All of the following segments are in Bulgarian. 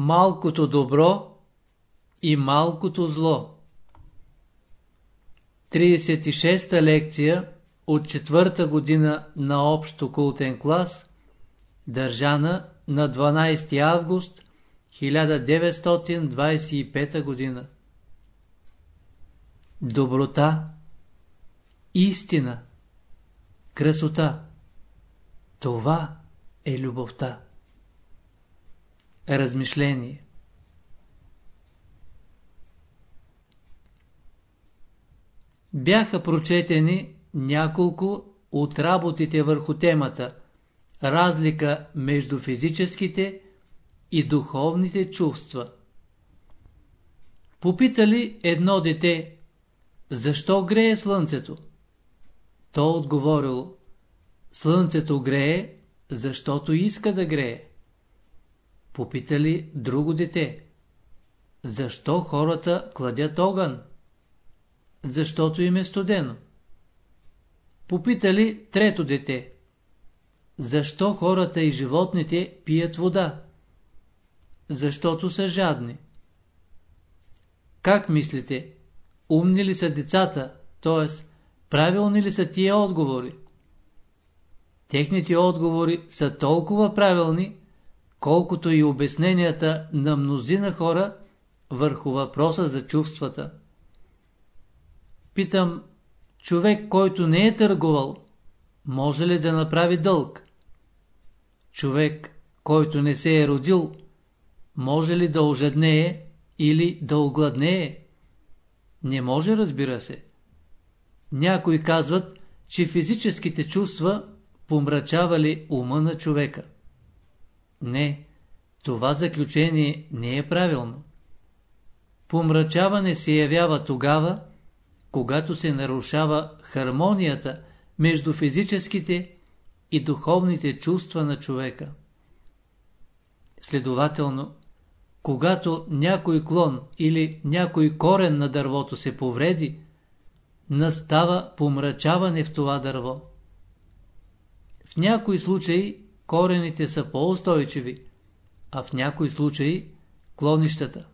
Малкото добро и малкото зло 36-та лекция от четвърта година на общо култен клас, държана на 12 август 1925 година. Доброта, истина, красота – това е любовта. Размишление Бяха прочетени няколко от работите върху темата Разлика между физическите и духовните чувства. Попитали едно дете, защо грее слънцето? То отговорило, слънцето грее, защото иска да грее. Попитали друго дете, защо хората кладят огън? Защото им е студено. Попитали трето дете, защо хората и животните пият вода? Защото са жадни. Как мислите? Умни ли са децата, т.е. правилни ли са тия отговори? Техните отговори са толкова правилни, колкото и обясненията на мнозина хора върху въпроса за чувствата. Питам, човек, който не е търгувал, може ли да направи дълг? Човек, който не се е родил, може ли да ожеднее или да огладнее? Не може, разбира се. Някои казват, че физическите чувства помрачавали ума на човека. Не, това заключение не е правилно. Помрачаване се явява тогава, когато се нарушава хармонията между физическите и духовните чувства на човека. Следователно, когато някой клон или някой корен на дървото се повреди, настава помрачаване в това дърво. В някои случаи корените са по-устойчиви, а в някои случаи клонищата.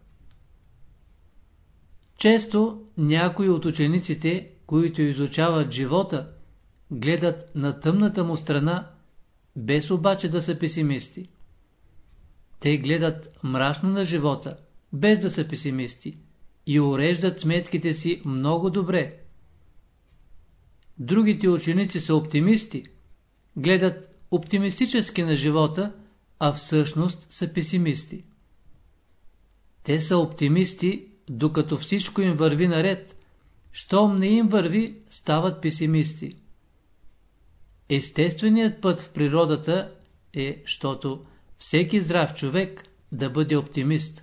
Често някои от учениците, които изучават живота, гледат на тъмната му страна, без обаче да са песимисти. Те гледат мрачно на живота, без да са песимисти, и уреждат сметките си много добре. Другите ученици са оптимисти, гледат оптимистически на живота, а всъщност са песимисти. Те са оптимисти, докато всичко им върви наред, щом не им върви, стават песимисти. Естественият път в природата е, щото всеки здрав човек да бъде оптимист,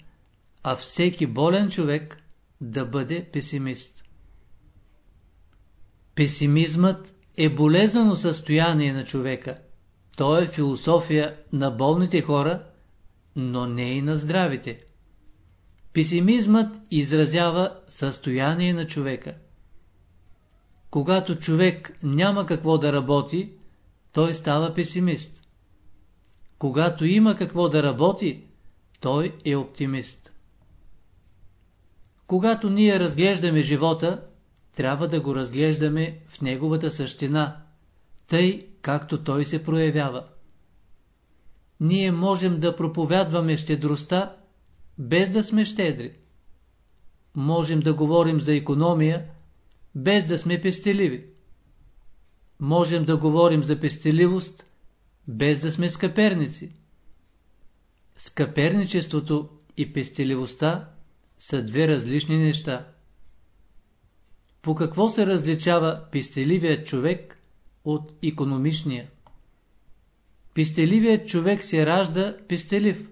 а всеки болен човек да бъде песимист. Песимизмът е болезнено състояние на човека. То е философия на болните хора, но не и на здравите. Песимизмът изразява състояние на човека. Когато човек няма какво да работи, той става песимист. Когато има какво да работи, той е оптимист. Когато ние разглеждаме живота, трябва да го разглеждаме в неговата същина, тъй както той се проявява. Ние можем да проповядваме щедростта, без да сме щедри. Можем да говорим за економия, без да сме пестеливи. Можем да говорим за пестеливост, без да сме скъперници. Скъперничеството и пестеливостта са две различни неща. По какво се различава пестеливият човек от економичния? Пестеливият човек се ражда пестелив,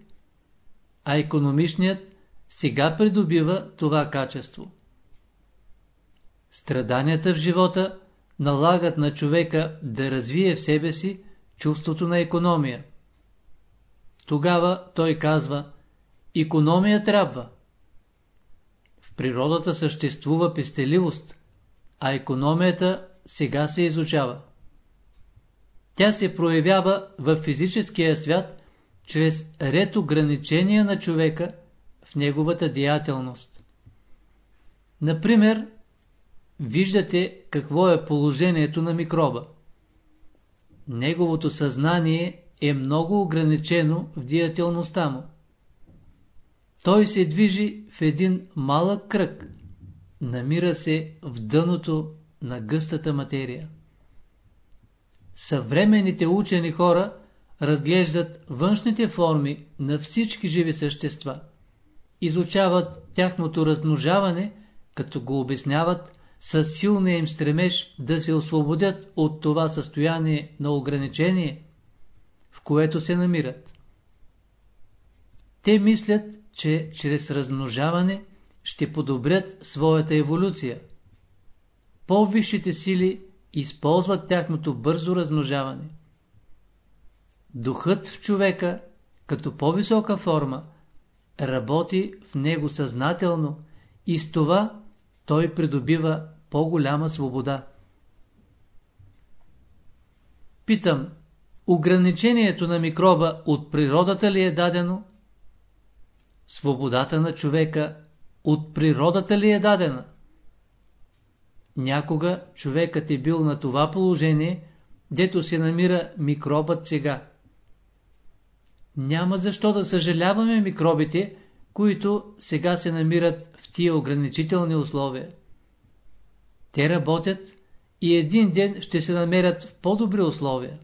а економичният сега придобива това качество. Страданията в живота налагат на човека да развие в себе си чувството на економия. Тогава той казва, економия трябва. В природата съществува пестеливост, а економията сега се изучава. Тя се проявява в физическия свят чрез ред ограничения на човека в неговата деятелност. Например, виждате какво е положението на микроба. Неговото съзнание е много ограничено в деятелността му. Той се движи в един малък кръг, намира се в дъното на гъстата материя. Съвременните учени хора разглеждат външните форми на всички живи същества, изучават тяхното размножаване, като го обясняват с силния им стремеж да се освободят от това състояние на ограничение, в което се намират. Те мислят, че чрез размножаване ще подобрят своята еволюция. По-висшите сили използват тяхното бързо размножаване. Духът в човека, като по-висока форма, работи в него съзнателно и с това той придобива по-голяма свобода. Питам, ограничението на микроба от природата ли е дадено? Свободата на човека от природата ли е дадена? Някога човекът е бил на това положение, дето се намира микробът сега. Няма защо да съжаляваме микробите, които сега се намират в тия ограничителни условия. Те работят и един ден ще се намерят в по-добри условия.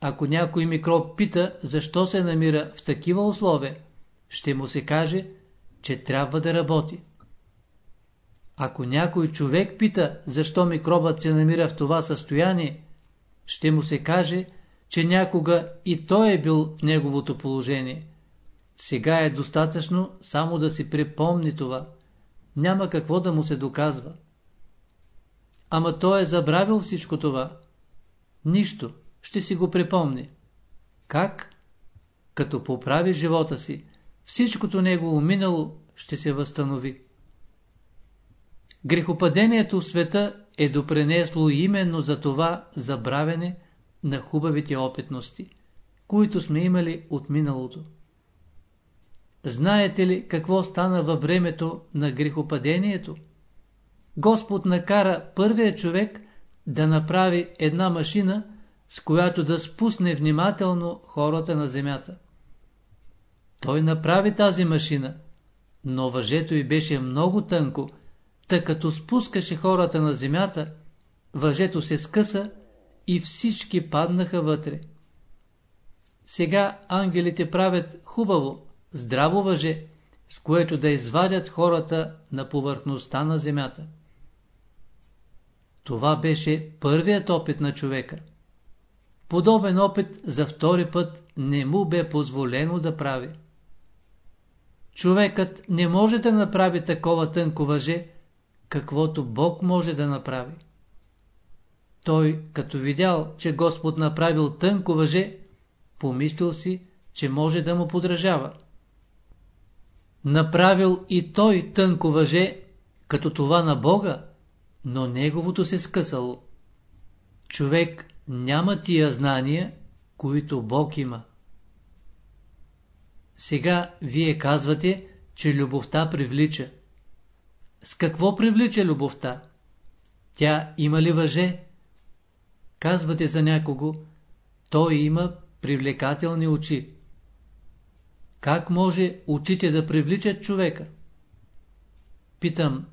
Ако някой микроб пита защо се намира в такива условия, ще му се каже, че трябва да работи. Ако някой човек пита защо микробът се намира в това състояние, ще му се каже, че някога и той е бил в неговото положение. Сега е достатъчно само да си припомни това. Няма какво да му се доказва. Ама той е забравил всичко това. Нищо, ще си го припомни. Как? Като поправи живота си, всичкото негово минало ще се възстанови. Грехопадението в света е допренесло именно за това забравене на хубавите опитности, които сме имали от миналото. Знаете ли какво стана във времето на грехопадението? Господ накара първия човек да направи една машина, с която да спусне внимателно хората на земята. Той направи тази машина, но въжето й беше много тънко, тъй като спускаше хората на земята, въжето се скъса и всички паднаха вътре. Сега ангелите правят хубаво, здраво въже, с което да извадят хората на повърхността на земята. Това беше първият опит на човека. Подобен опит за втори път не му бе позволено да прави. Човекът не може да направи такова тънко въже, каквото Бог може да направи. Той, като видял, че Господ направил тънко въже, помислил си, че може да му подражава. Направил и той тънко въже, като това на Бога, но неговото се скъсало. Човек няма тия знания, които Бог има. Сега вие казвате, че любовта привлича. С какво привлича любовта? Тя има ли въже? Казвате за някого, той има привлекателни очи. Как може очите да привличат човека? Питам,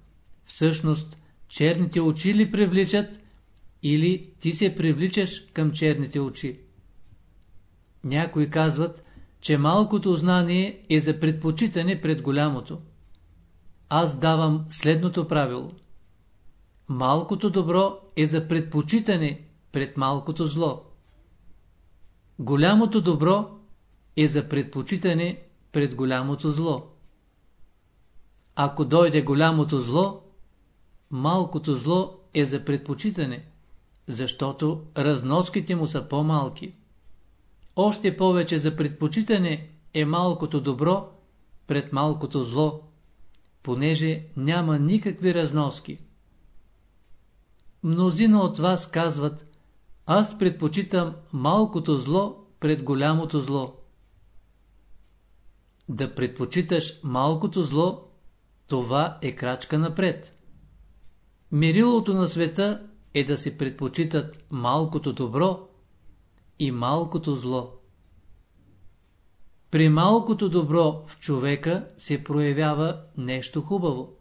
всъщност, черните очи ли привличат или ти се привличаш към черните очи? Някои казват, че малкото знание е за предпочитане пред голямото. Аз давам следното правило. Малкото добро е за предпочитане пред малкото зло. Голямото добро е за предпочитане пред голямото зло. Ако дойде голямото зло, малкото зло е за предпочитане, защото разноските му са по-малки. Още повече за предпочитане е малкото добро пред малкото зло, понеже няма никакви разноски. Мнозина от вас казват, аз предпочитам малкото зло пред голямото зло. Да предпочиташ малкото зло, това е крачка напред. Мерилото на света е да се предпочитат малкото добро и малкото зло. При малкото добро в човека се проявява нещо хубаво.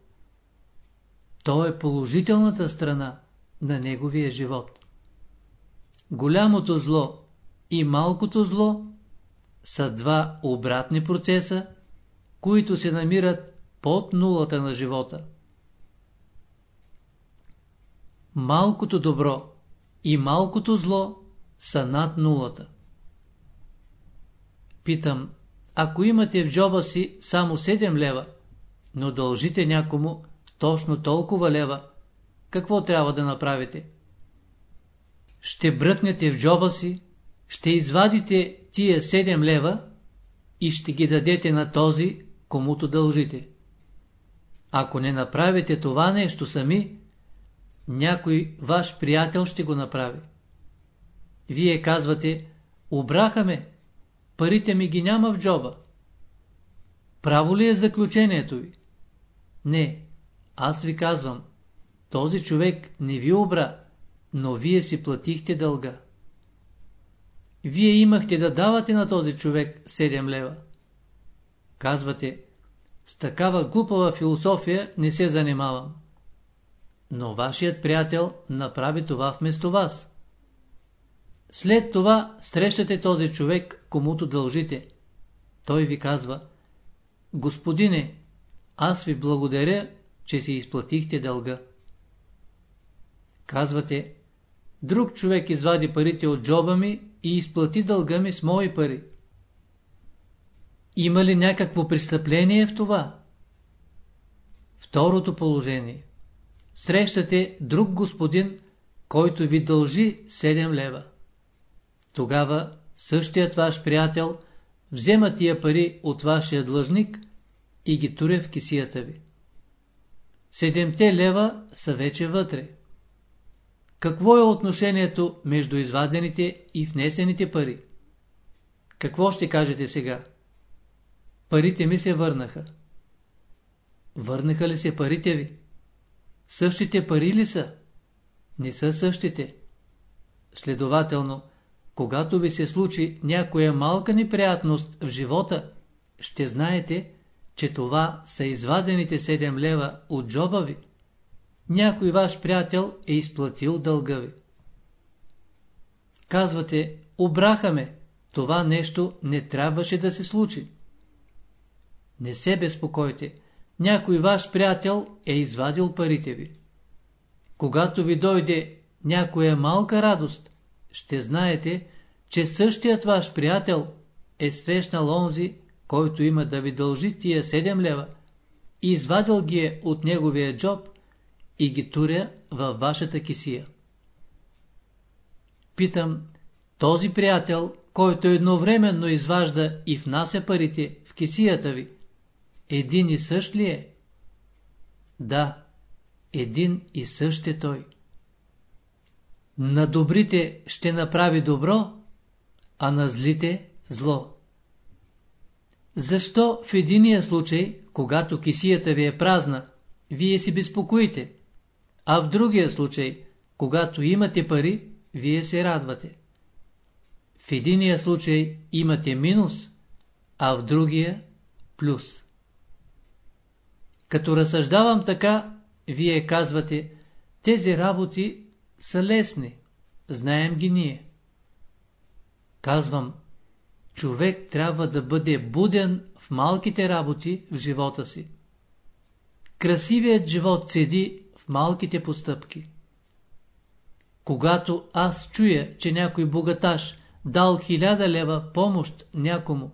То е положителната страна на неговия живот. Голямото зло и малкото зло са два обратни процеса, които се намират под нулата на живота. Малкото добро и малкото зло са над нулата. Питам, ако имате в джоба си само 7 лева, но дължите някому точно толкова лева, какво трябва да направите? Ще бръкнете в джоба си, ще извадите тия 7 лева и ще ги дадете на този, комуто дължите. Ако не направите това нещо сами, някой ваш приятел ще го направи. Вие казвате, обраха ме, парите ми ги няма в джоба. Право ли е заключението ви? Не, аз ви казвам, този човек не ви обра, но вие си платихте дълга. Вие имахте да давате на този човек 7 лева. Казвате, с такава глупава философия не се занимавам. Но вашият приятел направи това вместо вас. След това срещате този човек, комуто дължите. Той ви казва, Господине, аз ви благодаря, че си изплатихте дълга. Казвате, друг човек извади парите от джоба ми и изплати дълга ми с мои пари. Има ли някакво престъпление в това? Второто положение. Срещате друг господин, който ви дължи 7 лева. Тогава същият ваш приятел взема тия пари от вашия длъжник и ги туря в кисията ви. Седемте лева са вече вътре. Какво е отношението между извадените и внесените пари? Какво ще кажете сега? Парите ми се върнаха. Върнаха ли се парите ви? Същите пари ли са? Не са същите. Следователно, когато ви се случи някоя малка неприятност в живота, ще знаете, че това са извадените 7 лева от джоба ви. Някой ваш приятел е изплатил дълга ви. Казвате, обраха ме, това нещо не трябваше да се случи. Не се безпокойте, някой ваш приятел е извадил парите ви. Когато ви дойде някоя малка радост, ще знаете, че същият ваш приятел е срещнал онзи, който има да ви дължи тия 7 лева, извадил ги е от неговия джоб и ги туря във вашата кисия. Питам, този приятел, който едновременно изважда и внася парите в кисията ви, един и същ ли е? Да, един и същ е той. На добрите ще направи добро, а на злите зло. Защо в единия случай, когато кисията ви е празна, вие си безпокоите, а в другия случай, когато имате пари, вие се радвате? В единия случай имате минус, а в другия плюс. Като разсъждавам така, вие казвате, тези работи са лесни, знаем ги ние. Казвам, човек трябва да бъде буден в малките работи в живота си. Красивият живот седи в малките постъпки. Когато аз чуя, че някой богаташ дал хиляда лева помощ някому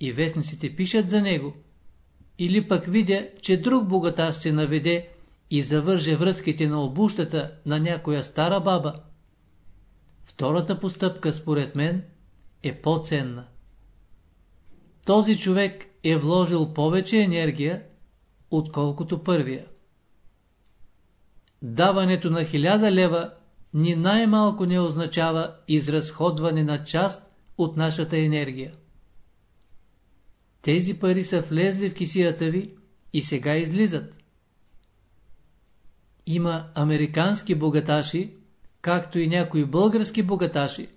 и вестниците пишат за него, или пък видя, че друг богаташ се наведе и завърже връзките на обущата на някоя стара баба, втората постъпка според мен е по-ценна. Този човек е вложил повече енергия, отколкото първия. Даването на хиляда лева ни най-малко не означава изразходване на част от нашата енергия. тези пари са влезли в кисията ви и сега излизат. Има американски богаташи, както и някои български богаташи,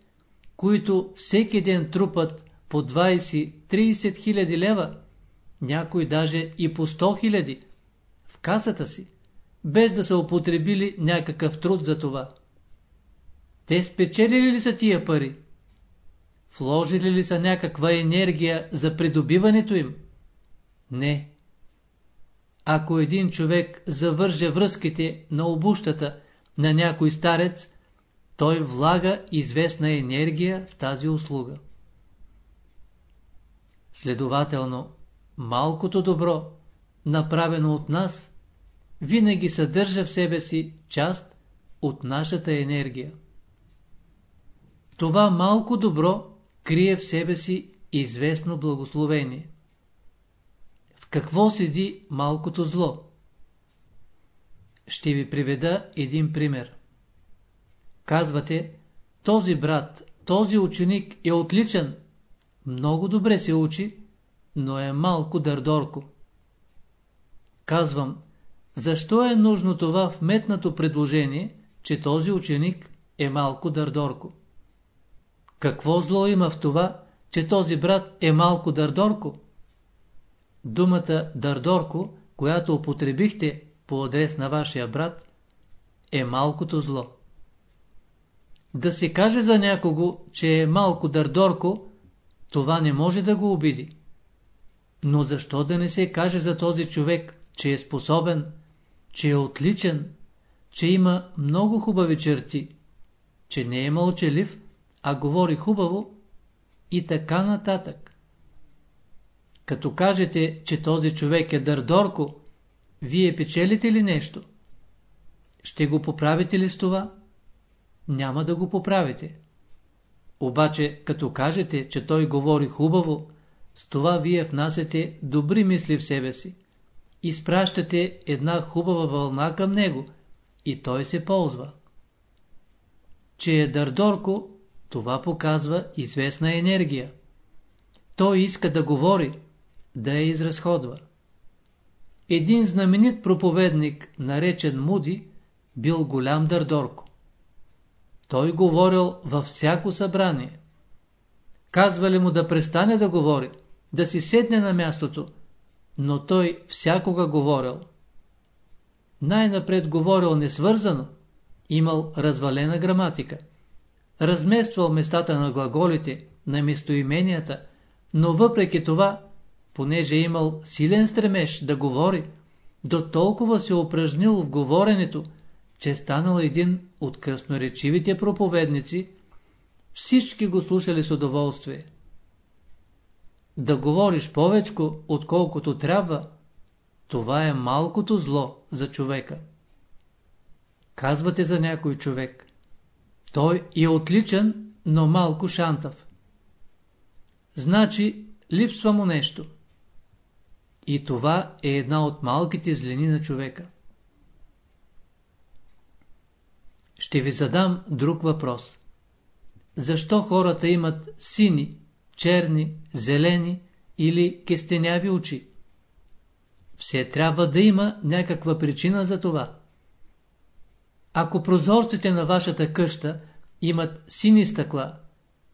които всеки ден трупат по 20-30 хиляди лева, някой даже и по 100 хиляди, в касата си, без да са употребили някакъв труд за това. Те спечелили ли са тия пари? Вложили ли са някаква енергия за придобиването им? Не. Ако един човек завърже връзките на обущата на някой старец, той влага известна енергия в тази услуга. Следователно, малкото добро, направено от нас, винаги съдържа в себе си част от нашата енергия. Това малко добро крие в себе си известно благословение. В какво седи малкото зло? Ще ви приведа един пример. Казвате, този брат, този ученик е отличен, много добре се учи, но е малко дърдорко. Казвам, защо е нужно това вметнато предложение, че този ученик е малко дърдорко? Какво зло има в това, че този брат е малко дърдорко? Думата дърдорко, която употребихте по адрес на вашия брат, е малкото зло. Да се каже за някого, че е малко дърдорко, това не може да го обиди. Но защо да не се каже за този човек, че е способен, че е отличен, че има много хубави черти, че не е мълчалив, а говори хубаво и така нататък. Като кажете, че този човек е дърдорко, вие печелите ли нещо? Ще го поправите ли с това? Няма да го поправите. Обаче, като кажете, че той говори хубаво, с това вие внасяте добри мисли в себе си. Изпращате една хубава вълна към него и той се ползва. Че е дърдорко, това показва известна енергия. Той иска да говори, да я изразходва. Един знаменит проповедник, наречен Муди, бил голям дърдорко. Той говорил във всяко събрание. Казвали му да престане да говори, да си седне на мястото, но той всякога говорил. Най-напред говорил несвързано, имал развалена граматика. Размествал местата на глаголите, на местоименията, но въпреки това, понеже имал силен стремеж да говори, до толкова се упражнил в говоренето, че е станал един от красноречивите проповедници, всички го слушали с удоволствие. Да говориш повечко, отколкото трябва, това е малкото зло за човека. Казвате за някой човек. Той е отличен, но малко шантав. Значи, липсва му нещо. И това е една от малките злини на човека. Ще ви задам друг въпрос. Защо хората имат сини, черни, зелени или кестеняви очи? Все трябва да има някаква причина за това. Ако прозорците на вашата къща имат сини стъкла,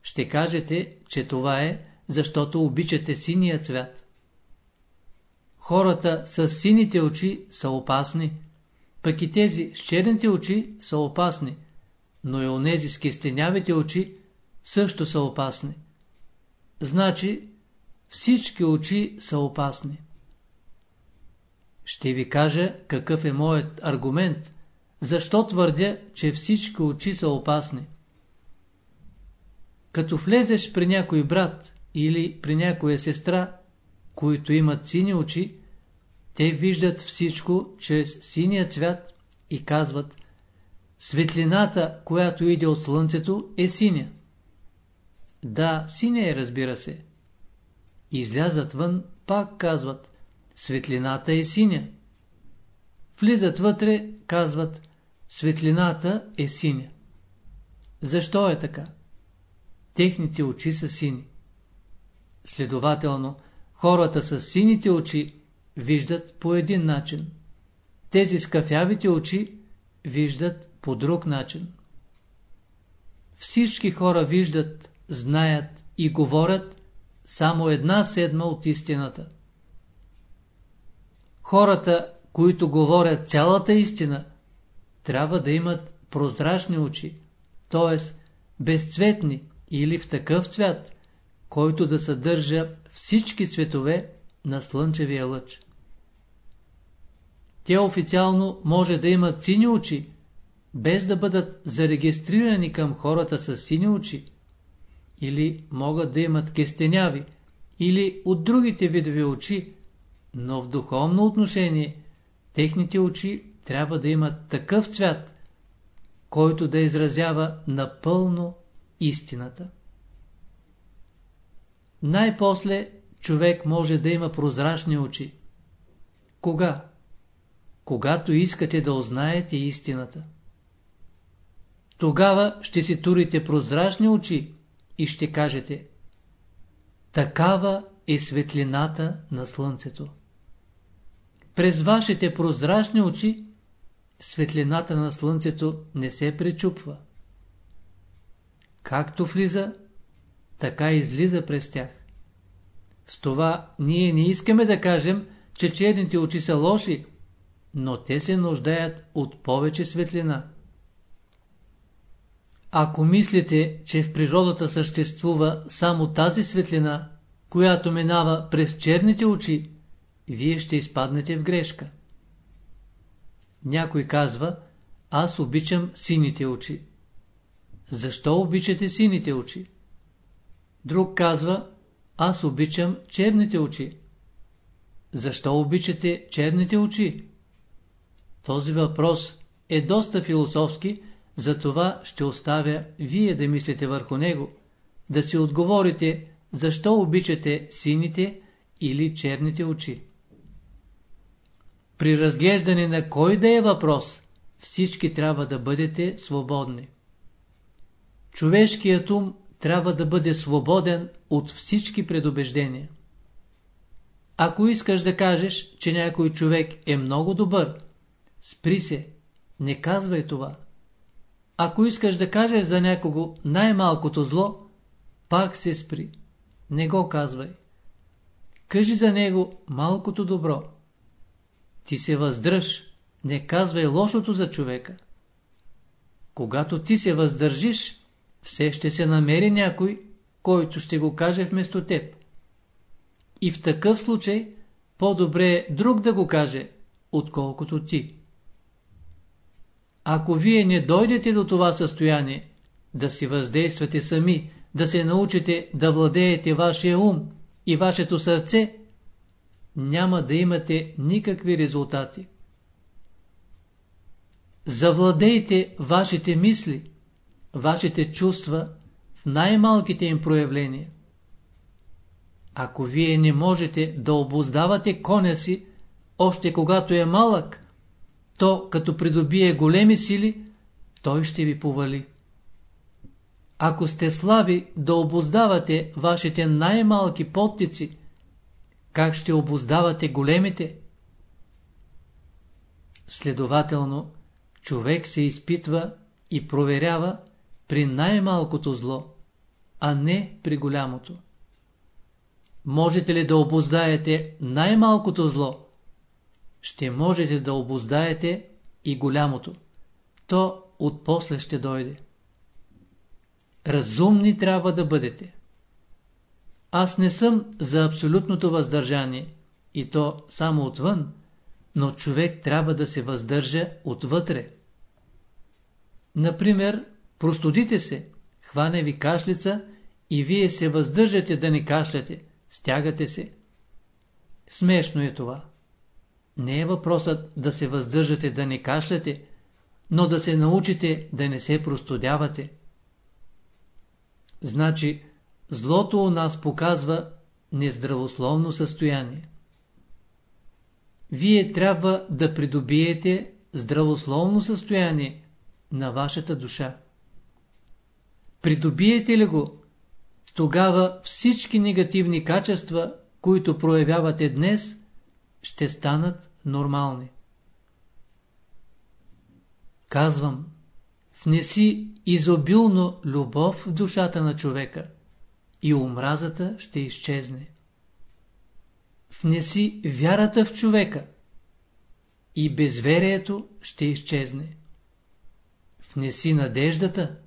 ще кажете, че това е, защото обичате синия цвят. Хората с сините очи са опасни, пък и тези с черните очи са опасни, но и онези с кестенявите очи също са опасни. Значи всички очи са опасни. Ще ви кажа какъв е моят аргумент, защо твърдя, че всички очи са опасни. Като влезеш при някой брат или при някоя сестра, които имат сини очи, те виждат всичко чрез синия цвят и казват Светлината, която иде от слънцето, е синя. Да, синя е, разбира се. Излязат вън, пак казват Светлината е синя. Влизат вътре, казват Светлината е синя. Защо е така? Техните очи са сини. Следователно, хората с сините очи виждат по един начин. Тези с кафявите очи виждат по друг начин. Всички хора виждат, знаят и говорят само една седма от истината. Хората, които говорят цялата истина, трябва да имат прозрачни очи, т.е. безцветни или в такъв цвят, който да съдържа всички цветове на слънчевия лъч. Те официално може да имат сини очи, без да бъдат зарегистрирани към хората с сини очи, или могат да имат кестеняви, или от другите видове очи, но в духовно отношение техните очи трябва да имат такъв цвят, който да изразява напълно истината. Най-после човек може да има прозрачни очи. Кога? Когато искате да узнаете истината. Тогава ще си турите прозрачни очи и ще кажете Такава е светлината на слънцето. През вашите прозрачни очи светлината на слънцето не се пречупва. Както влиза, така излиза през тях. С това ние не искаме да кажем, че черните очи са лоши, но те се нуждаят от повече светлина. Ако мислите, че в природата съществува само тази светлина, която минава през черните очи, вие ще изпаднете в грешка. Някой казва, аз обичам сините очи. Защо обичате сините очи? Друг казва, аз обичам черните очи. Защо обичате черните очи? Този въпрос е доста философски, затова ще оставя вие да мислите върху него, да си отговорите защо обичате сините или черните очи. При разглеждане на кой да е въпрос, всички трябва да бъдете свободни. Човешкият ум трябва да бъде свободен от всички предубеждения. Ако искаш да кажеш, че някой човек е много добър, спри се, не казвай това. Ако искаш да кажеш за някого най-малкото зло, пак се спри, не го казвай. Кажи за него малкото добро. Ти се въздърж, не казвай лошото за човека. Когато ти се въздържиш, все ще се намери някой, който ще го каже вместо теб. И в такъв случай по-добре е друг да го каже, отколкото ти. Ако вие не дойдете до това състояние, да си въздействате сами, да се научите да владеете вашия ум и вашето сърце, няма да имате никакви резултати. Завладейте вашите мисли, вашите чувства в най-малките им проявления. Ако вие не можете да обоздавате коня си, още когато е малък, то като придобие големи сили, той ще ви повали. Ако сте слаби да обоздавате вашите най-малки подтици, как ще обоздавате големите? Следователно, човек се изпитва и проверява при най-малкото зло, а не при голямото. Можете ли да обоздаете най-малкото зло? Ще можете да обоздаете и голямото. То отпосле ще дойде. Разумни трябва да бъдете. Аз не съм за абсолютното въздържание, и то само отвън, но човек трябва да се въздържа отвътре. Например, простудите се, хване ви кашлица и вие се въздържате да не кашляте, стягате се. Смешно е това. Не е въпросът да се въздържате да не кашляте, но да се научите да не се простудявате. Значи, злото у нас показва нездравословно състояние. Вие трябва да придобиете здравословно състояние на вашата душа. Придобиете ли го, тогава всички негативни качества които проявявате днес, ще станат нормални. Казвам, внеси изобилно любов в душата на човека и омразата ще изчезне. Внеси вярата в човека и безверието ще изчезне. Внеси надеждата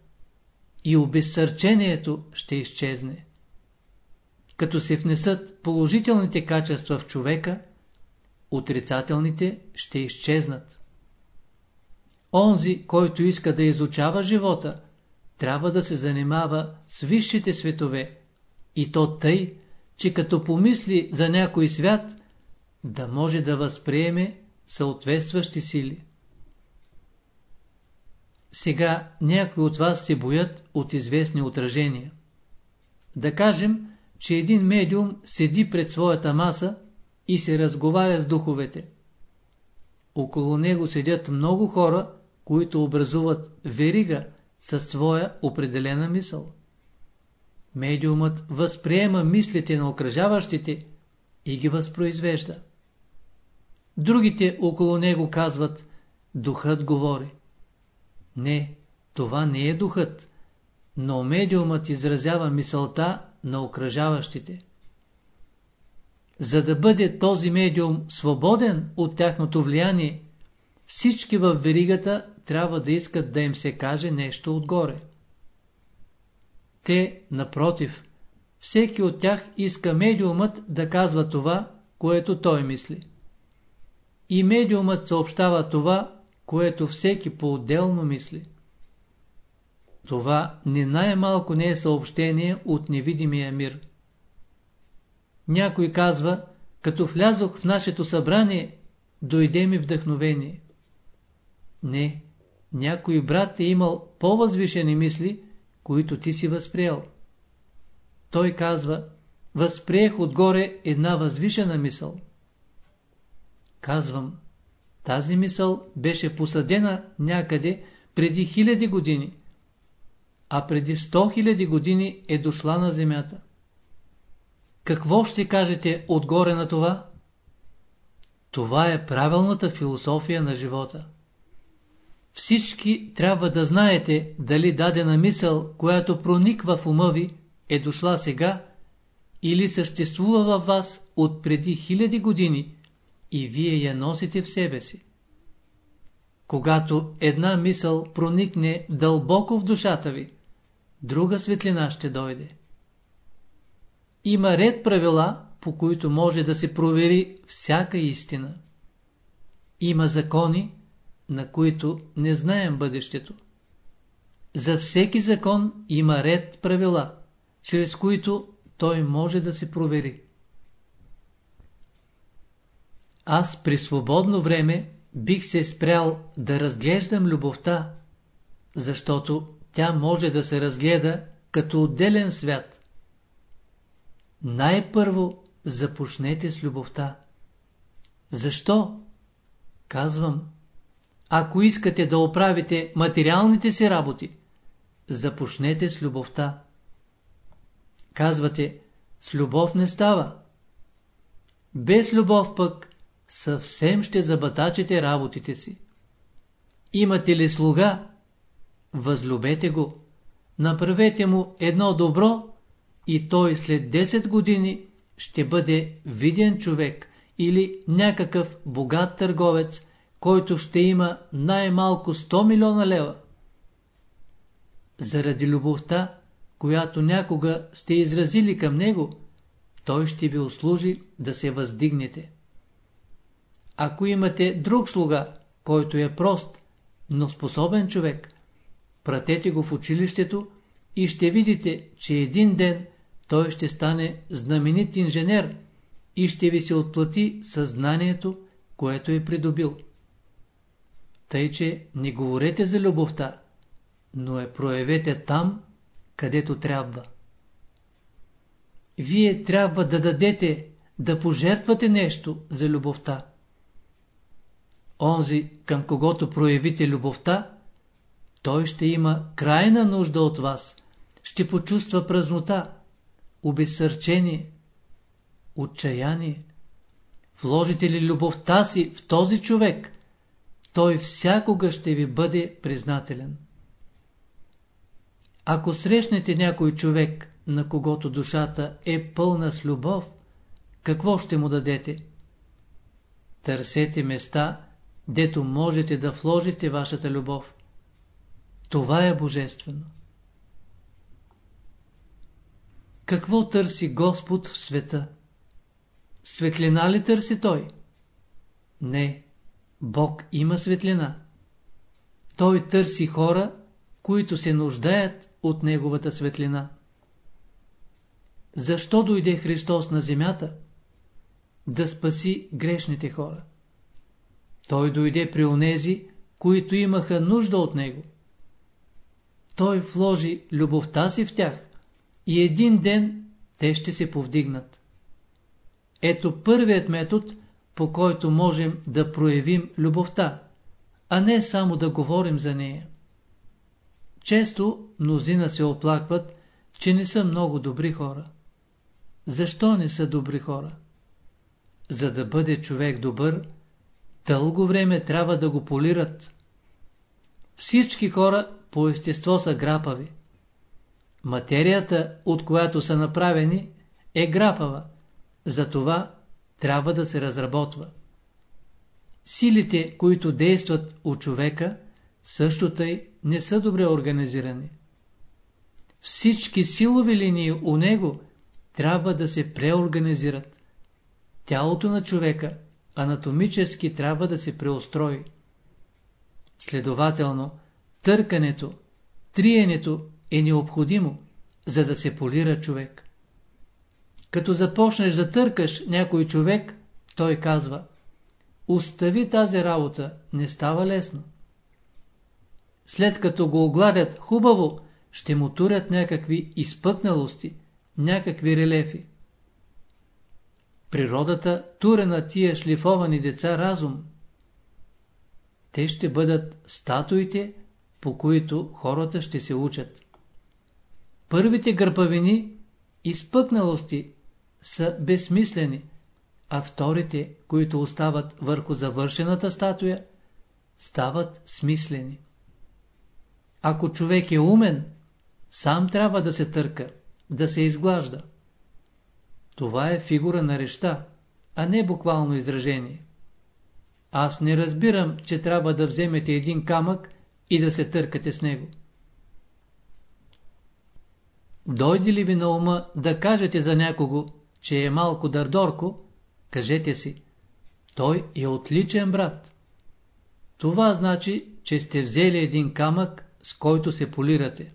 и обезсърчението ще изчезне. Като се внесат положителните качества в човека, отрицателните ще изчезнат. Онзи, който иска да изучава живота, трябва да се занимава с висшите светове, и то тъй, че като помисли за някой свят, да може да възприеме съответстващи сили. Сега някои от вас се боят от известни отражения. Да кажем, че един медиум седи пред своята маса и се разговаря с духовете. Около него седят много хора, които образуват верига със своя определена мисъл. Медиумът възприема мислите на окръжаващите и ги възпроизвежда. Другите около него казват, духът говори. Не, това не е духът, но медиумът изразява мисълта на окръжаващите. За да бъде този медиум свободен от тяхното влияние, всички в веригата трябва да искат да им се каже нещо отгоре. Те, напротив, всеки от тях иска медиумът да казва това, което той мисли. И медиумът съобщава това, което всеки по-отделно мисли. Това не най-малко не е съобщение от невидимия мир. Някой казва, като влязох в нашето събрание, дойде ми вдъхновение. Не, някой брат е имал по-възвишени мисли, които ти си възприел. Той казва, възприех отгоре една възвишена мисъл. Казвам, тази мисъл беше посадена някъде преди хиляди години, а преди сто хиляди години е дошла на земята. Какво ще кажете отгоре на това? Това е правилната философия на живота. Всички трябва да знаете дали дадена мисъл, която прониква в ума ви, е дошла сега или съществува във вас от преди хиляди години и вие я носите в себе си. Когато една мисъл проникне дълбоко в душата ви, друга светлина ще дойде. Има ред правила, по които може да се провери всяка истина. Има закони, на които не знаем бъдещето. За всеки закон има ред правила, чрез които той може да се провери. Аз при свободно време бих се спрял да разглеждам любовта, защото тя може да се разгледа като отделен свят. Най-първо започнете с любовта. Защо? Казвам, ако искате да оправите материалните си работи, започнете с любовта. Казвате, с любов не става. Без любов пък съвсем ще забатачите работите си. Имате ли слуга? Възлюбете го. Направете му едно добро и той след 10 години ще бъде виден човек или някакъв богат търговец, който ще има най-малко 100 милиона лева. Заради любовта, която някога сте изразили към него, той ще ви услужи да се въздигнете. Ако имате друг слуга, който е прост, но способен човек, пратете го в училището и ще видите, че един ден той ще стане знаменит инженер и ще ви се отплати съзнанието, което е придобил. Тъй, че не говорете за любовта, но я проявете там, където трябва. Вие трябва да дадете, да пожертвате нещо за любовта. Онзи, към когото проявите любовта, той ще има крайна нужда от вас, ще почувства празнота, обезсърчение. отчаяние. Вложите ли любовта си в този човек, той всякога ще ви бъде признателен. Ако срещнете някой човек, на когото душата е пълна с любов, какво ще му дадете? Търсете места, дето можете да вложите вашата любов. Това е божествено. Какво търси Господ в света? Светлина ли търси Той? Не, Бог има светлина. Той търси хора, които се нуждаят от Неговата светлина. Защо дойде Христос на земята? Да спаси грешните хора. Той дойде при онези, които имаха нужда от Него. Той вложи любовта си в тях и един ден те ще се повдигнат. Ето първият метод, по който можем да проявим любовта, а не само да говорим за нея. Често мнозина се оплакват, че не са много добри хора. Защо не са добри хора? За да бъде човек добър, дълго време трябва да го полират. Всички хора по естество са грапави. Материята, от която са направени, е грапава. Затова трябва да се разработва. Силите, които действат от човека, също тъй не са добре организирани. Всички силови линии у него трябва да се преорганизират. Тялото на човека анатомически трябва да се преустрои. Следователно, търкането, триенето е необходимо, за да се полира човек. Като започнеш да търкаш някой човек, той казва Остави тази работа, не става лесно. След като го огладят хубаво, ще му турят някакви изпъкналости, някакви релефи. Природата туре на тия шлифовани деца разум. Те ще бъдат статуите, по които хората ще се учат. Първите гърпавини, изпъкналости, са безсмислени, а вторите, които остават върху завършената статуя, стават смислени. Ако човек е умен, сам трябва да се търка, да се изглажда. Това е фигура на реща, а не буквално изражение. Аз не разбирам, че трябва да вземете един камък и да се търкате с него. Дойде ли ви на ума да кажете за някого, че е малко дърдорко, кажете си, той е отличен брат. Това значи, че сте взели един камък, с който се полирате.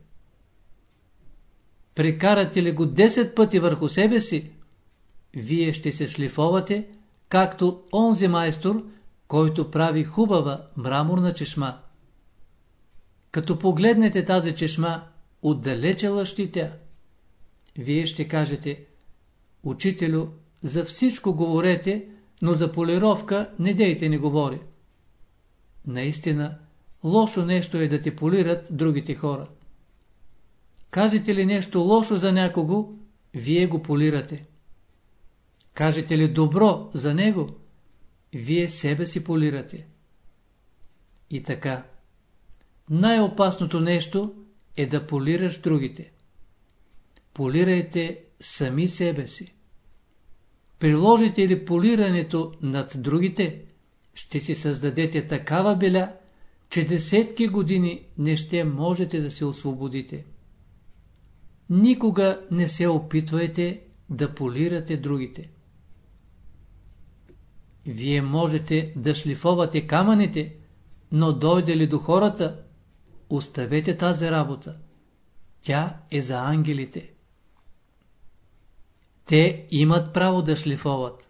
Прекарате ли го 10 пъти върху себе си, вие ще се шлифовате, както онзи майстор, който прави хубава мраморна чешма. Като погледнете тази чешма, отдалече лъщи. Вие ще кажете, учителю, за всичко говорете, но за полировка не дейте не говори. Наистина, лошо нещо е да те полират другите хора. Кажете ли нещо лошо за някого, вие го полирате. Кажете ли добро за него, вие себе си полирате. И така, най-опасното нещо е да полираш другите. Полирайте сами себе си. Приложите ли полирането над другите, ще си създадете такава беля, че десетки години не ще можете да се освободите. Никога не се опитвайте да полирате другите. Вие можете да шлифовате камъните, но дойде ли до хората, оставете тази работа. Тя е за ангелите. Те имат право да шлифоват.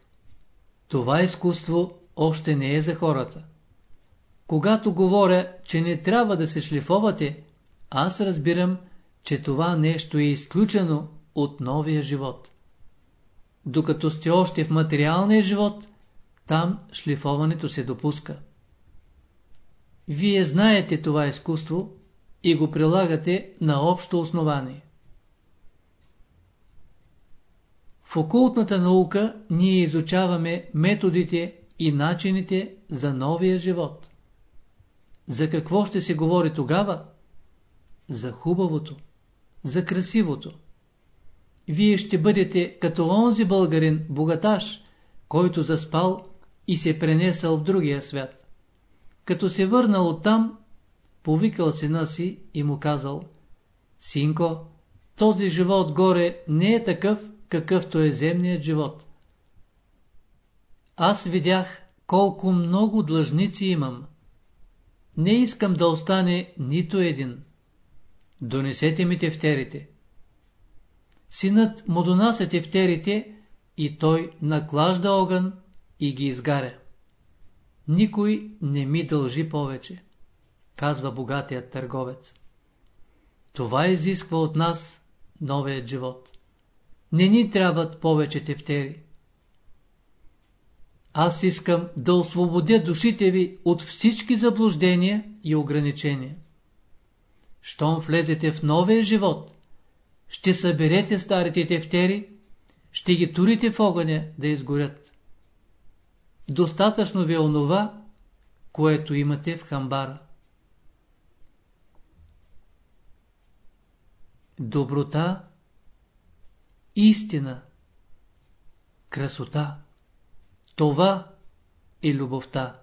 Това изкуство още не е за хората. Когато говоря, че не трябва да се шлифовате, аз разбирам, че това нещо е изключено от новия живот. Докато сте още в материалния живот, там шлифоването се допуска. Вие знаете това изкуство и го прилагате на общо основание. В окултната наука ние изучаваме методите и начините за новия живот. За какво ще се говори тогава? За хубавото, за красивото. Вие ще бъдете като онзи българин, богаташ, който заспал и се пренесъл в другия свят. Като се върнал оттам, повикал сина си и му казал Синко, този живот горе не е такъв, какъвто е земният живот. Аз видях колко много длъжници имам. Не искам да остане нито един. Донесете ми тефтерите. Синът му донася тефтерите и той наклажда огън и ги изгаря. Никой не ми дължи повече, казва богатият търговец. Това изисква от нас новият живот. Не ни трябват повече тефтери. Аз искам да освободя душите ви от всички заблуждения и ограничения. Щом влезете в новия живот, ще съберете старите тефтери, ще ги турите в огъня да изгорят. Достатъчно ви е онова, което имате в хамбара. Доброта, истина, красота – това е любовта.